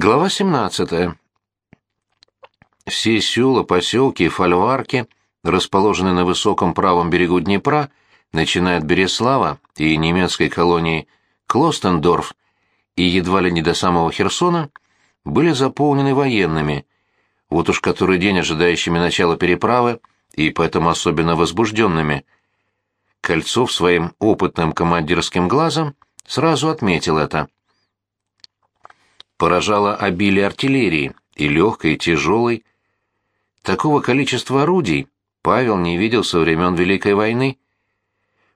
Глава 17. Все села, поселки и фольварки, расположенные на высоком правом берегу Днепра, начиная от Береслава и немецкой колонии Клостендорф и едва ли не до самого Херсона, были заполнены военными, вот уж который день ожидающими начала переправы и поэтому особенно возбужденными. Кольцов своим опытным командирским глазом сразу отметил это. Поражало обилие артиллерии, и легкой, и тяжелой. Такого количества орудий Павел не видел со времен Великой войны.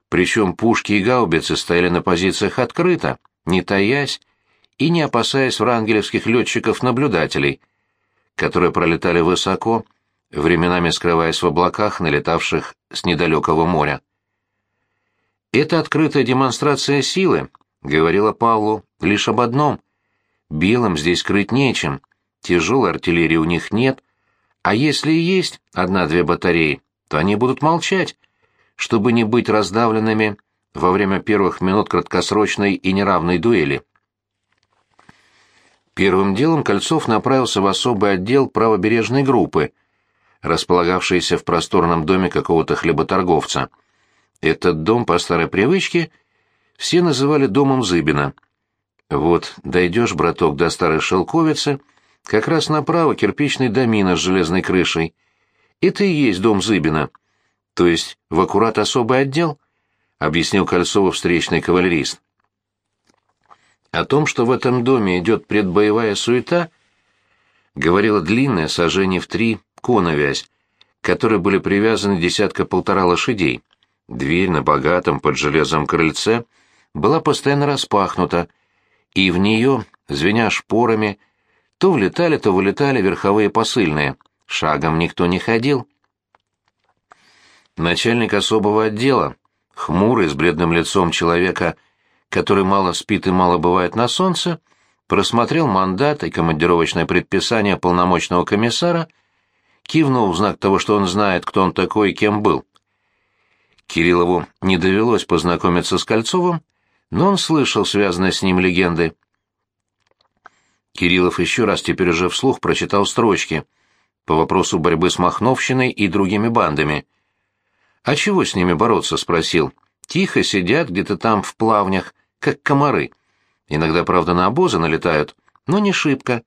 Причем пушки и гаубицы стояли на позициях открыто, не таясь и не опасаясь врангелевских летчиков-наблюдателей, которые пролетали высоко, временами скрываясь в облаках, налетавших с недалекого моря. Эта открытая демонстрация силы говорила Павлу лишь об одном — белым здесь крыть нечем, тяжелой артиллерии у них нет, а если и есть одна-две батареи, то они будут молчать, чтобы не быть раздавленными во время первых минут краткосрочной и неравной дуэли. Первым делом Кольцов направился в особый отдел правобережной группы, располагавшийся в просторном доме какого-то хлеботорговца. Этот дом, по старой привычке, все называли домом Зыбина. Вот дойдешь, браток, до старой шелковицы, как раз направо кирпичный домина с железной крышей. Это и есть дом Зыбина. То есть в аккурат особый отдел, объяснил Кольцову встречный кавалерист. О том, что в этом доме идет предбоевая суета, говорила длинная сажение в три коновязь, к которой были привязаны десятка-полтора лошадей. Дверь на богатом под железом крыльце была постоянно распахнута, и в нее, звеня шпорами, то влетали, то вылетали верховые посыльные. Шагом никто не ходил. Начальник особого отдела, хмурый, с бледным лицом человека, который мало спит и мало бывает на солнце, просмотрел мандат и командировочное предписание полномочного комиссара, кивнул в знак того, что он знает, кто он такой и кем был. Кириллову не довелось познакомиться с Кольцовым, но он слышал связанные с ним легенды. Кириллов еще раз теперь уже вслух прочитал строчки по вопросу борьбы с Махновщиной и другими бандами. «А чего с ними бороться?» — спросил. «Тихо сидят где-то там в плавнях, как комары. Иногда, правда, на обозы налетают, но не шибко.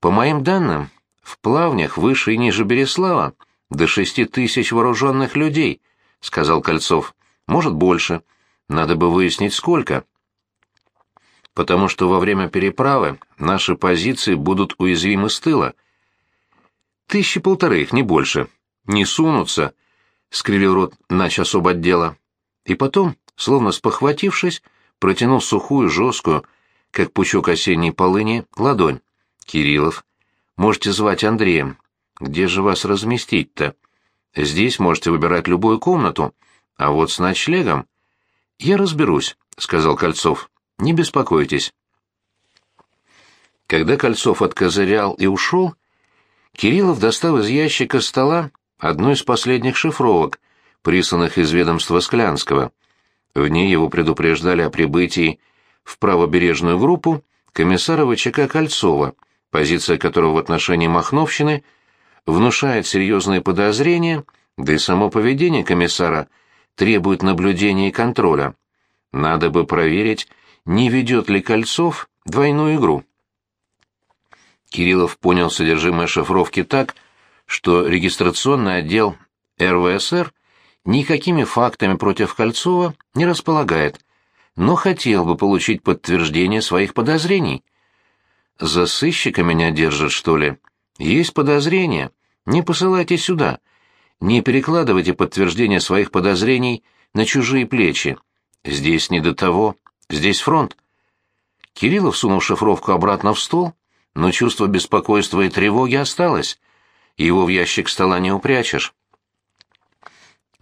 По моим данным, в плавнях выше и ниже Береслава до шести тысяч вооруженных людей», — сказал Кольцов. «Может, больше». Надо бы выяснить, сколько. Потому что во время переправы наши позиции будут уязвимы с тыла. Тысячи полторы их, не больше. Не сунутся, — скривил рот нач особо отдела. И потом, словно спохватившись, протянул сухую, жесткую, как пучок осенней полыни, ладонь. «Кириллов, можете звать Андреем. Где же вас разместить-то? Здесь можете выбирать любую комнату, а вот с ночлегом «Я разберусь», — сказал Кольцов. «Не беспокойтесь». Когда Кольцов откозырял и ушел, Кириллов достал из ящика стола одну из последних шифровок, присланных из ведомства Склянского. В ней его предупреждали о прибытии в правобережную группу комиссара ВЧК Кольцова, позиция которого в отношении Махновщины внушает серьезные подозрения, да и само поведение комиссара — требует наблюдения и контроля. Надо бы проверить, не ведет ли Кольцов двойную игру. Кириллов понял содержимое шифровки так, что регистрационный отдел РВСР никакими фактами против Кольцова не располагает, но хотел бы получить подтверждение своих подозрений. «За сыщика меня держат, что ли? Есть подозрения. Не посылайте сюда. Не перекладывайте подтверждение своих подозрений на чужие плечи. Здесь не до того, здесь фронт. Кириллов сунул шифровку обратно в стол, но чувство беспокойства и тревоги осталось. Его в ящик стола не упрячешь.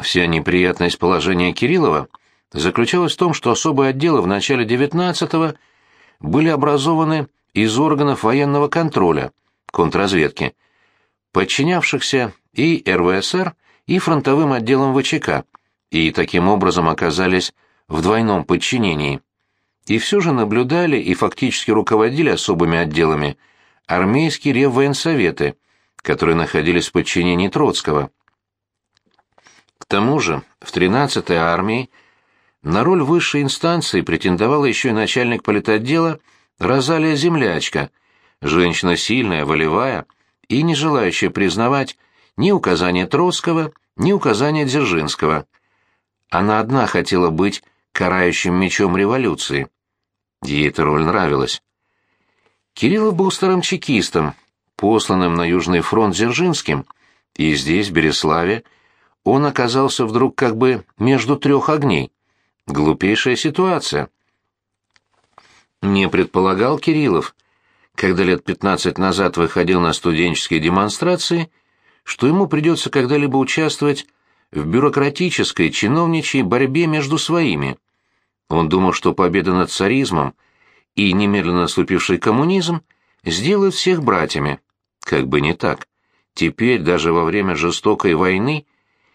Вся неприятность положения Кириллова заключалась в том, что особые отделы в начале XIX были образованы из органов военного контроля, контрразведки, подчинявшихся и РВСР, и фронтовым отделом ВЧК, и таким образом оказались в двойном подчинении. и все же наблюдали и фактически руководили особыми отделами армейские реввоенсоветы, которые находились в подчинении Троцкого. К тому же в 13-й армии на роль высшей инстанции претендовала еще и начальник политотдела Розалия Землячка, женщина сильная, волевая и не желающая признавать ни указания Троцкого, ни указания Дзержинского. Она одна хотела быть карающим мечом революции. Ей эта роль нравилась. Кириллов был старым чекистом, посланным на Южный фронт Дзержинским, и здесь, в Береславе, он оказался вдруг как бы между трех огней. Глупейшая ситуация. Не предполагал Кириллов, когда лет пятнадцать назад выходил на студенческие демонстрации, что ему придется когда-либо участвовать в бюрократической, чиновничьей борьбе между своими. Он думал, что победа над царизмом и немедленно наступивший коммунизм сделают всех братьями. Как бы не так. Теперь, даже во время жестокой войны,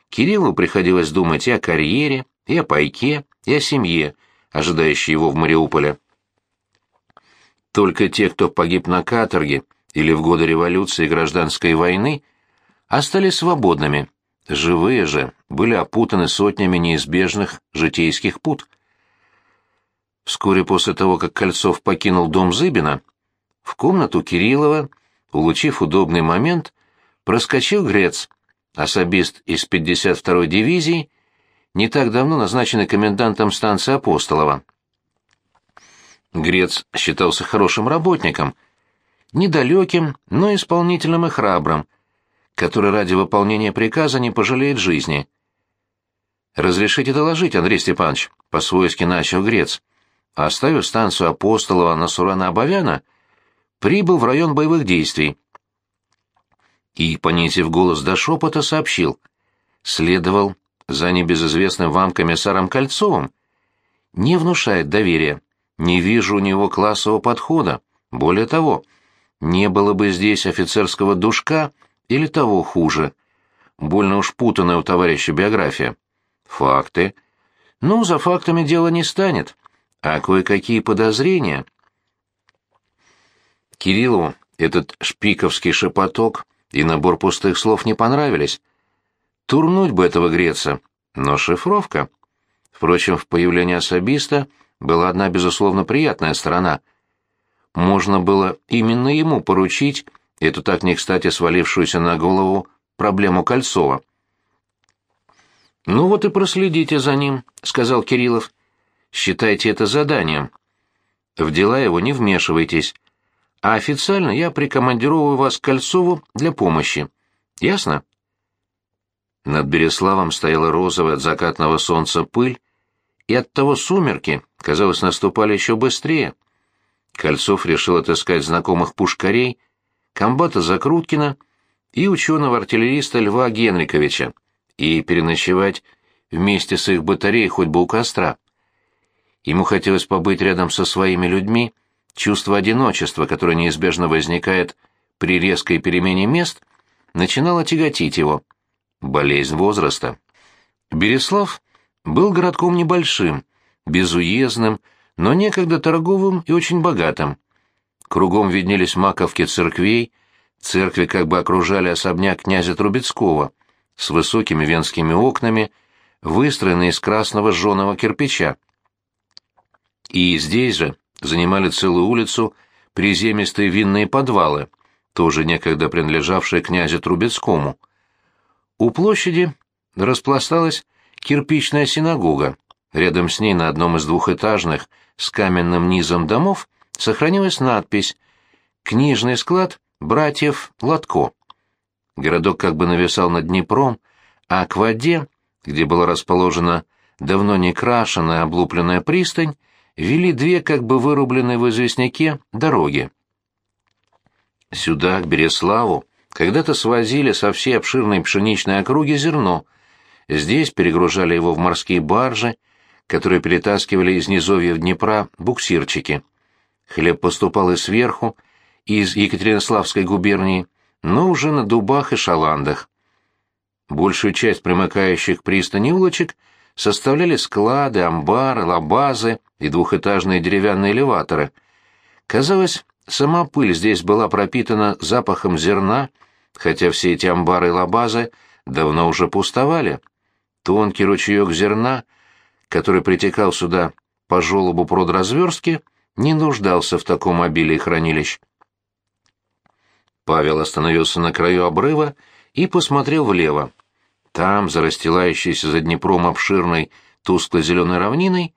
Кириллу приходилось думать и о карьере, и о пайке, и о семье, ожидающей его в Мариуполе. Только те, кто погиб на каторге или в годы революции и гражданской войны, остались свободными. Живые же были опутаны сотнями неизбежных житейских пут. Вскоре после того, как Кольцов покинул дом Зыбина, в комнату Кириллова, улучив удобный момент, проскочил Грец, особист из 52-й дивизии, не так давно назначенный комендантом станции Апостолова. Грец считался хорошим работником, недалеким, но исполнительным и храбрым, который ради выполнения приказа не пожалеет жизни. «Разрешите доложить, Андрей Степанович», — по-свойски начал Грец. Оставив станцию Апостолова на Сурана-Абовяна, прибыл в район боевых действий. И, понизив голос до шепота, сообщил. Следовал за небезызвестным вам комиссаром Кольцовым. Не внушает доверия. Не вижу у него классового подхода. Более того, не было бы здесь офицерского душка или того хуже. Больно уж путанная у товарища биография. Факты. Ну, за фактами дело не станет. А кое-какие подозрения. Кириллу этот шпиковский шепоток и набор пустых слов не понравились. Турнуть бы этого греца, но шифровка. Впрочем, в появлении особиста была одна, безусловно, приятная сторона. Можно было именно ему поручить эту так не кстати свалившуюся на голову проблему Кольцова. «Ну вот и проследите за ним», — сказал Кириллов. «Считайте это заданием. В дела его не вмешивайтесь, а официально я прикомандировываю вас к Кольцову для помощи. Ясно?» Над Береславом стояла розовая от закатного солнца пыль, и оттого сумерки, казалось, наступали еще быстрее. Кольцов решил отыскать знакомых пушкарей, комбата Закруткина и ученого-артиллериста Льва Генриковича и переночевать вместе с их батареей хоть бы у костра. Ему хотелось побыть рядом со своими людьми, чувство одиночества, которое неизбежно возникает при резкой перемене мест, начинало тяготить его. Болезнь возраста. Береслав был городком небольшим, безуездным, но некогда торговым и очень богатым. Кругом виднелись маковки церквей, церкви как бы окружали особняк князя Трубецкого с высокими венскими окнами, выстроенные из красного жженого кирпича. И здесь же занимали целую улицу приземистые винные подвалы, тоже некогда принадлежавшие князю Трубецкому. У площади распласталась кирпичная синагога. Рядом с ней на одном из двухэтажных с каменным низом домов сохранилась надпись «Книжный склад братьев Латко». Городок как бы нависал над Днепром, а к воде, где была расположена давно не крашеная облупленная пристань, вели две как бы вырубленные в известняке дороги. Сюда, к Береславу, когда-то свозили со всей обширной пшеничной округи зерно. Здесь перегружали его в морские баржи, которые перетаскивали из низовьев Днепра буксирчики. Хлеб поступал и сверху, из Екатеринославской губернии, но уже на дубах и шаландах. Большую часть примыкающих к пристани улочек составляли склады, амбары, лабазы, и двухэтажные деревянные элеваторы. Казалось, сама пыль здесь была пропитана запахом зерна, хотя все эти амбары и лабазы давно уже пустовали. Тонкий ручеек зерна, который притекал сюда по желобу продразверстки, не нуждался в таком обилии хранилищ. Павел остановился на краю обрыва и посмотрел влево. Там, за расстилающейся за Днепром обширной тускло-зеленой равниной,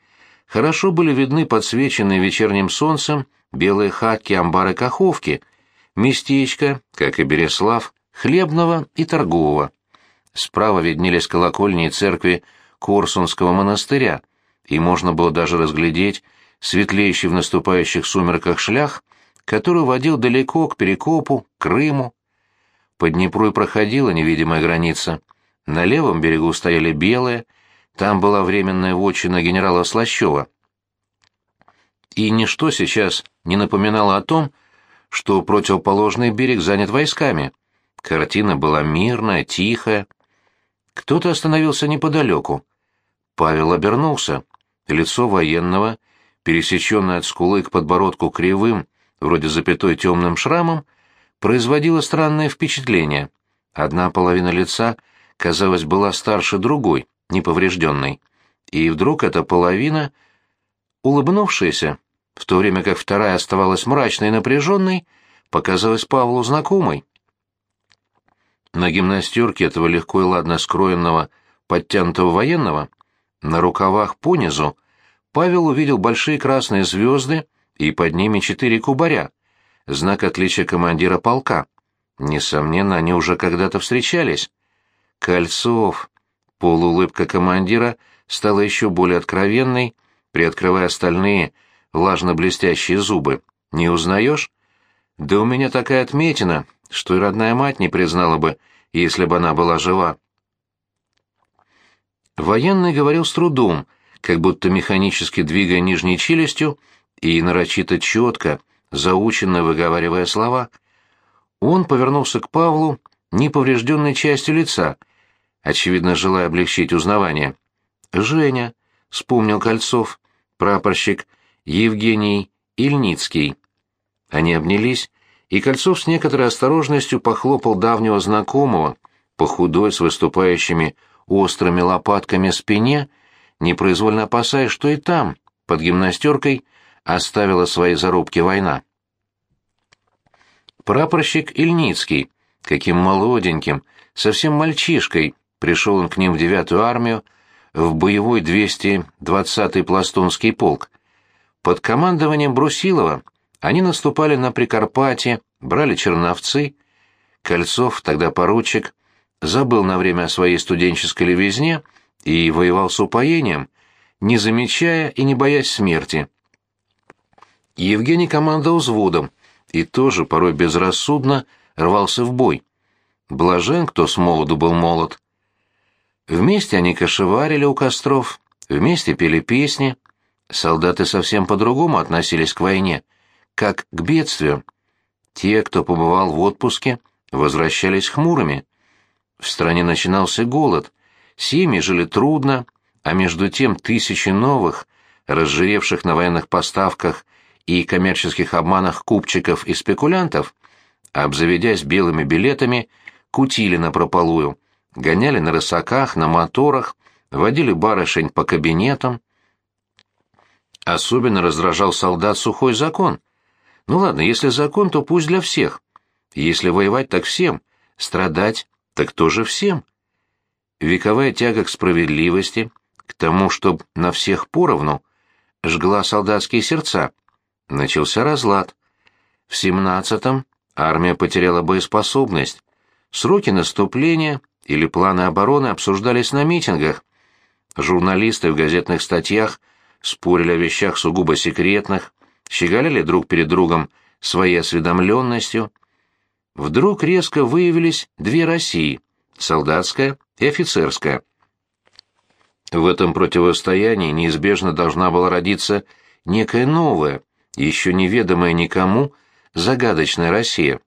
хорошо были видны подсвеченные вечерним солнцем белые хатки амбары Каховки, местечко, как и Береслав, хлебного и торгового. Справа виднелись колокольни и церкви Корсунского монастыря, и можно было даже разглядеть светлеющий в наступающих сумерках шлях который водил далеко к Перекопу, Крыму. По Днепру и проходила невидимая граница. На левом берегу стояли белые, там была временная вотчина генерала Слащева. И ничто сейчас не напоминало о том, что противоположный берег занят войсками. Картина была мирная, тихая. Кто-то остановился неподалеку. Павел обернулся. Лицо военного, пересеченное от скулы к подбородку кривым, вроде запятой темным шрамом, производило странное впечатление. Одна половина лица, казалось, была старше другой, неповрежденной. И вдруг эта половина, улыбнувшаяся, в то время как вторая оставалась мрачной и напряженной, показалась Павлу знакомой. На гимнастерке этого легко и ладно скроенного, подтянутого военного, на рукавах понизу, Павел увидел большие красные звезды и под ними четыре кубаря, знак отличия командира полка. Несомненно, они уже когда-то встречались. Кольцов. Полуулыбка командира стала еще более откровенной, приоткрывая остальные влажно-блестящие зубы. «Не узнаешь?» «Да у меня такая отметина, что и родная мать не признала бы, если бы она была жива». Военный говорил с трудом, как будто механически двигая нижней челюстью и нарочито четко, заученно выговаривая слова. Он повернулся к Павлу неповрежденной частью лица, очевидно, желая облегчить узнавание. «Женя», — вспомнил Кольцов, прапорщик Евгений Ильницкий. Они обнялись, и Кольцов с некоторой осторожностью похлопал давнего знакомого по худой с выступающими острыми лопатками спине, непроизвольно опасаясь, что и там, под гимнастеркой, оставила свои зарубки война. Прапорщик Ильницкий, каким молоденьким, совсем мальчишкой, пришел он к ним в девятую армию, в боевой 220-й пластунский полк. Под командованием Брусилова они наступали на Прикарпатье, брали Черновцы. Кольцов, тогда поручик, забыл на время о своей студенческой левизне и воевал с упоением, не замечая и не боясь смерти. Евгений командовал взводом и тоже порой безрассудно рвался в бой. Блажен, кто с молоду был молод. Вместе они кошеварили у костров, вместе пели песни. Солдаты совсем по-другому относились к войне, как к бедствию. Те, кто побывал в отпуске, возвращались хмурыми. В стране начинался голод, семьи жили трудно, а между тем тысячи новых, разжиревших на военных поставках и коммерческих обманах купчиков и спекулянтов, обзаведясь белыми билетами, кутили напропалую, гоняли на рысаках, на моторах, водили барышень по кабинетам. Особенно раздражал солдат сухой закон. Ну ладно, если закон, то пусть для всех. Если воевать, так всем. Страдать, так тоже всем. Вековая тяга к справедливости, к тому, чтобы на всех поровну, жгла солдатские сердца, Начался разлад. В семнадцатом армия потеряла боеспособность. Сроки наступления или планы обороны обсуждались на митингах. Журналисты в газетных статьях спорили о вещах сугубо секретных, щеголяли друг перед другом своей осведомленностью. Вдруг резко выявились две России — солдатская и офицерская. В этом противостоянии неизбежно должна была родиться некая новая, еще неведомая никому, загадочная Россия.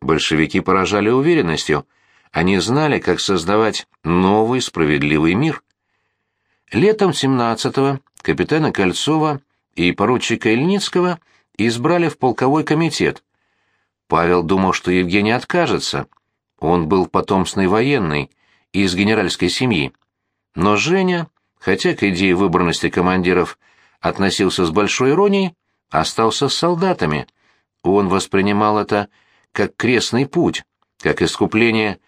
Большевики поражали уверенностью, они знали, как создавать новый справедливый мир. Летом 17-го капитана Кольцова и поручика Ильницкого избрали в полковой комитет. Павел думал, что Евгений откажется. Он был потомственный военный, из генеральской семьи. Но Женя, хотя к идее выборности командиров относился с большой иронией, остался с солдатами. Он воспринимал это как крестный путь, как искупление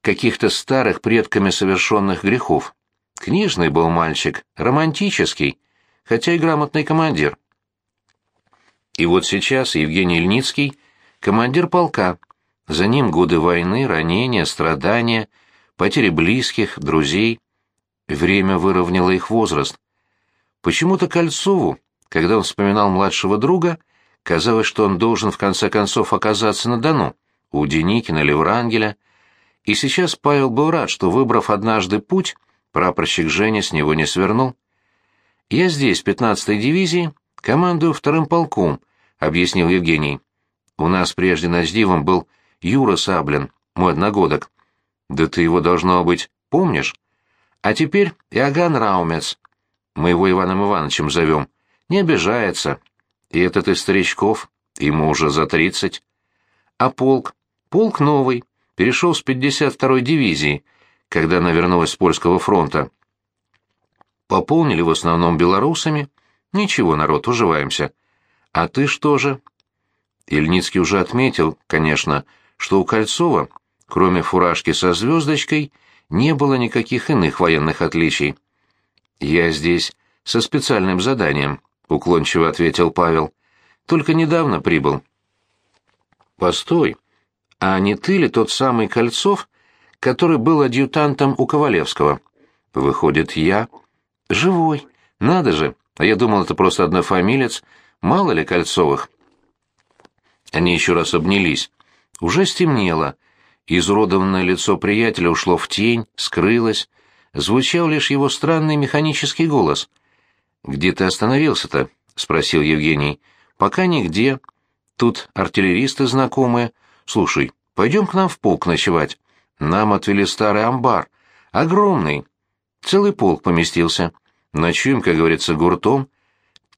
каких-то старых предками совершенных грехов. Книжный был мальчик, романтический, хотя и грамотный командир. И вот сейчас Евгений Ильницкий — командир полка. За ним годы войны, ранения, страдания, потери близких, друзей. Время выровняло их возраст. Почему-то Кольцову, когда он вспоминал младшего друга, казалось, что он должен в конце концов оказаться на Дону, у Деникина или Врангеля, и сейчас Павел был рад, что, выбрав однажды путь, прапорщик Женя с него не свернул. «Я здесь, 15-й дивизии, командую вторым полком», — объяснил Евгений. «У нас прежде ночдивом был Юра Саблин, мой одногодок. Да ты его, должно быть, помнишь? А теперь Иоганн Раумец. Мы его Иваном Ивановичем зовем. Не обижается. И этот из старичков, ему уже за тридцать. А полк? Полк новый, перешел с 52-й дивизии, когда она вернулась с польского фронта. Пополнили в основном белорусами. Ничего, народ, уживаемся. А ты что же? Ильницкий уже отметил, конечно, что у Кольцова, кроме фуражки со звездочкой, не было никаких иных военных отличий. «Я здесь со специальным заданием», — уклончиво ответил Павел. «Только недавно прибыл». «Постой, а не ты ли тот самый Кольцов, который был адъютантом у Ковалевского?» «Выходит, я...» «Живой. Надо же. А я думал, это просто однофамилец. Мало ли Кольцовых». Они еще раз обнялись. Уже стемнело. Изуродованное лицо приятеля ушло в тень, скрылось. Звучал лишь его странный механический голос. «Где ты остановился-то?» — спросил Евгений. «Пока нигде. Тут артиллеристы знакомые. Слушай, пойдем к нам в полк ночевать. Нам отвели старый амбар. Огромный. Целый полк поместился. Ночуем, как говорится, гуртом.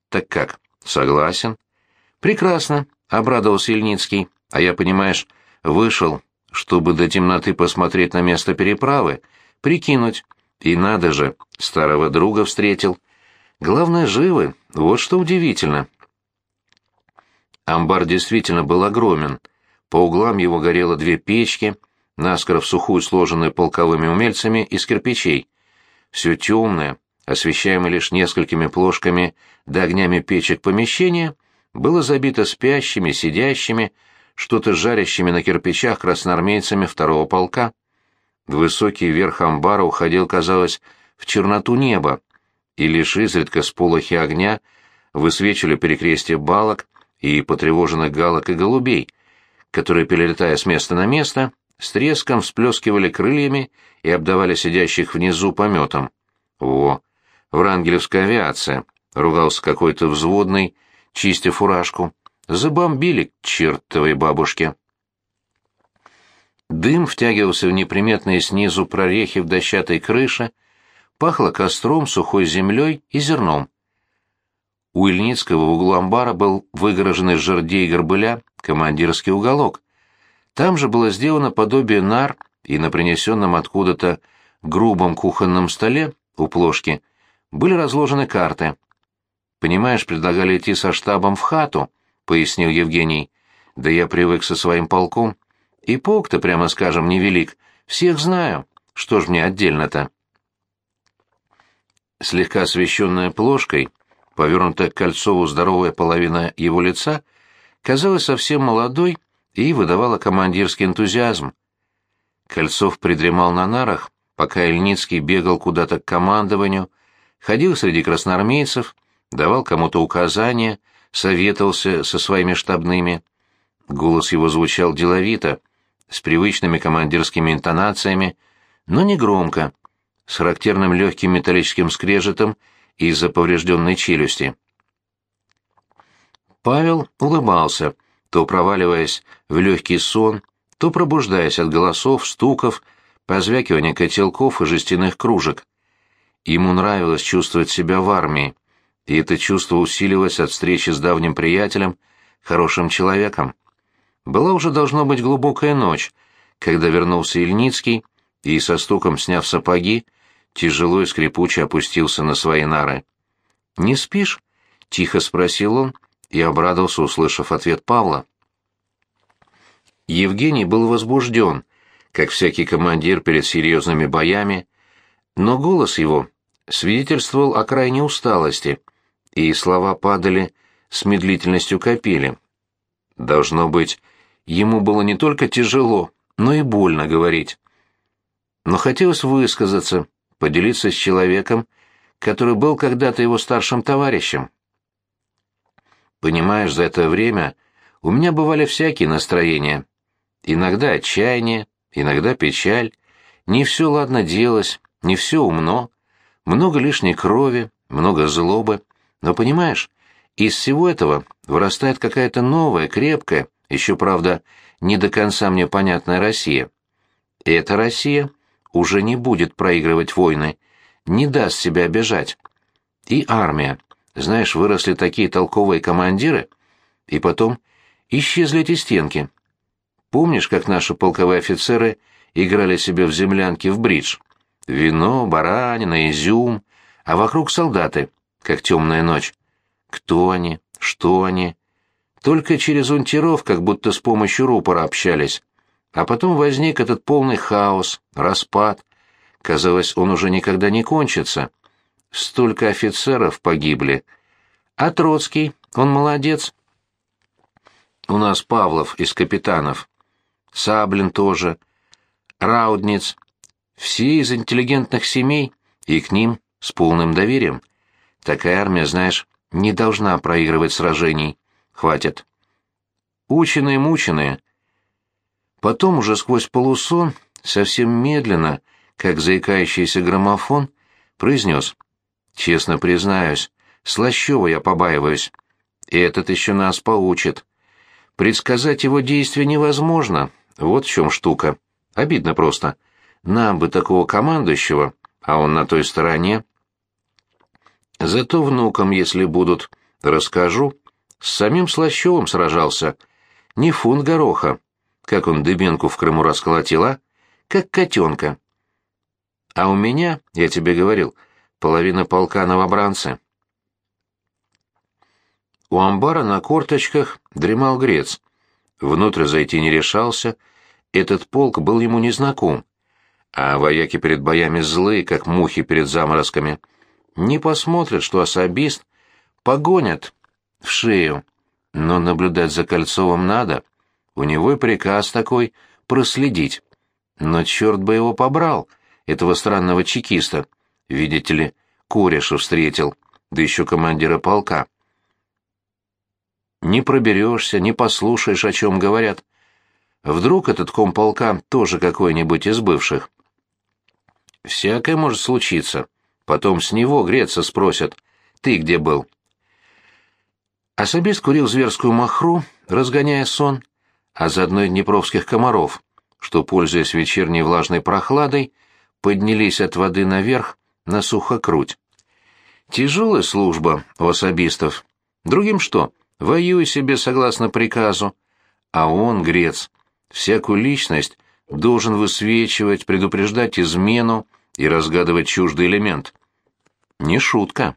Так как, согласен?» «Прекрасно», — обрадовался Ильницкий. А я, понимаешь, вышел, чтобы до темноты посмотреть на место переправы, прикинуть. И надо же, старого друга встретил. Главное, живы, вот что удивительно. Амбар действительно был огромен. По углам его горело две печки, наскоро в сухую сложенные полковыми умельцами из кирпичей. Все темное, освещаемое лишь несколькими плошками да огнями печек помещения, было забито спящими, сидящими, что-то жарящими на кирпичах красноармейцами второго полка. Высокий верх амбара уходил, казалось, в черноту неба, и лишь изредка сполохи огня высвечивали перекрестие балок и потревоженных галок и голубей, которые, перелетая с места на место, с треском всплескивали крыльями и обдавали сидящих внизу пометом. «Во! Врангелевская авиация!» — ругался какой-то взводный, чистя фуражку. Забомбили к чертовой бабушке. Дым втягивался в неприметные снизу прорехи в дощатой крыше, пахло костром, сухой землей и зерном. У Ильницкого в углу амбара был выгорожен из жердей горбыля командирский уголок. Там же было сделано подобие нар, и на принесенном откуда-то грубом кухонном столе у плошки были разложены карты. Понимаешь, предлагали идти со штабом в хату, пояснил Евгений. «Да я привык со своим полком. И полк-то, прямо скажем, невелик. Всех знаю. Что ж мне отдельно-то?» Слегка освещенная плошкой, повернутая к Кольцову здоровая половина его лица, казалась совсем молодой и выдавала командирский энтузиазм. Кольцов придремал на нарах, пока Ильницкий бегал куда-то к командованию, ходил среди красноармейцев, давал кому-то указания, советовался со своими штабными. Голос его звучал деловито, с привычными командирскими интонациями, но не громко, с характерным легким металлическим скрежетом из-за поврежденной челюсти. Павел улыбался, то проваливаясь в легкий сон, то пробуждаясь от голосов, стуков, позвякивания котелков и жестяных кружек. Ему нравилось чувствовать себя в армии, и это чувство усиливалось от встречи с давним приятелем, хорошим человеком. Была уже должно быть глубокая ночь, когда вернулся Ильницкий и, со стуком сняв сапоги, тяжело и скрипуче опустился на свои нары. «Не спишь?» — тихо спросил он и обрадовался, услышав ответ Павла. Евгений был возбужден, как всякий командир перед серьезными боями, но голос его свидетельствовал о крайней усталости, и слова падали с медлительностью капели. Должно быть, ему было не только тяжело, но и больно говорить. Но хотелось высказаться, поделиться с человеком, который был когда-то его старшим товарищем. Понимаешь, за это время у меня бывали всякие настроения. Иногда отчаяние, иногда печаль. Не все ладно делось, не все умно. Много лишней крови, много злобы. Но понимаешь, из всего этого вырастает какая-то новая, крепкая, еще, правда, не до конца мне понятная Россия. И эта Россия уже не будет проигрывать войны, не даст себя обижать. И армия. Знаешь, выросли такие толковые командиры, и потом исчезли эти стенки. Помнишь, как наши полковые офицеры играли себе в землянке в бридж? Вино, баранина, изюм, а вокруг солдаты, как темная ночь. Кто они? Что они? Только через унтеров как будто с помощью рупора общались. А потом возник этот полный хаос, распад. Казалось, он уже никогда не кончится. Столько офицеров погибли. А Троцкий, он молодец. У нас Павлов из капитанов. Саблин тоже. Раудниц. Все из интеллигентных семей, и к ним с полным доверием. Такая армия, знаешь, не должна проигрывать сражений. Хватит. Ученые-мученые. Потом уже сквозь полусон, совсем медленно, как заикающийся граммофон, произнес. «Честно признаюсь, Слащева я побаиваюсь. И этот еще нас поучит. Предсказать его действия невозможно. Вот в чем штука. Обидно просто. Нам бы такого командующего, а он на той стороне. Зато внукам, если будут, расскажу. С самим Слащевым сражался. Не фунт гороха. Как он дыбенку в Крыму расколотил, а? Как котенка. А у меня, я тебе говорил, половина полка новобранцы. У амбара на корточках дремал грец. Внутрь зайти не решался, этот полк был ему незнаком. А вояки перед боями злые, как мухи перед заморозками. Не посмотрят, что особист, погонят в шею. Но наблюдать за Кольцовым надо. У него и приказ такой — проследить. Но черт бы его побрал, этого странного чекиста. Видите ли, кореша встретил, да еще командира полка. Не проберешься, не послушаешь, о чем говорят. Вдруг этот комполка тоже какой-нибудь из бывших. Всякое может случиться. Потом с него греться спросят. Ты где был? Особист курил зверскую махру, разгоняя сон, а заодно и днепровских комаров, что, пользуясь вечерней влажной прохладой, поднялись от воды наверх на сухокруть. Тяжелая служба у особистов. Другим что? Воюй себе согласно приказу. А он, грец, всякую личность должен высвечивать, предупреждать измену и разгадывать чуждый элемент. Не шутка.